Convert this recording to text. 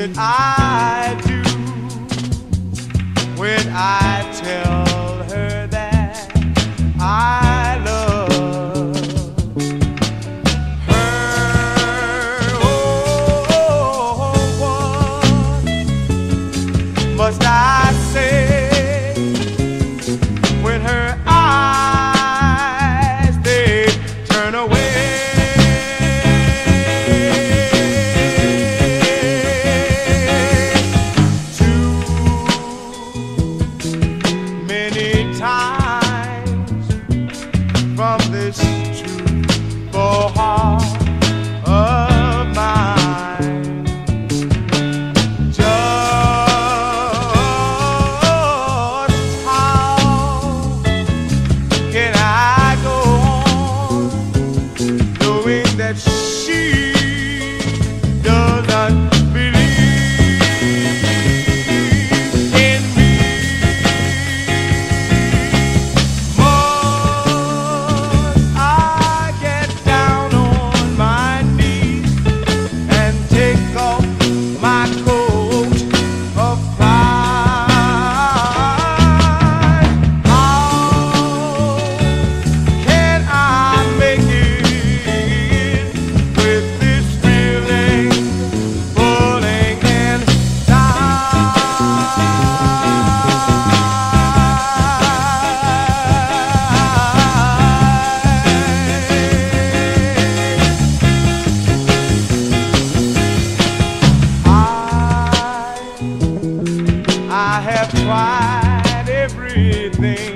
should I do when I tell her that I love her? Oh, oh, oh, what must I say when her eyes? times from this to the heart. I have tried everything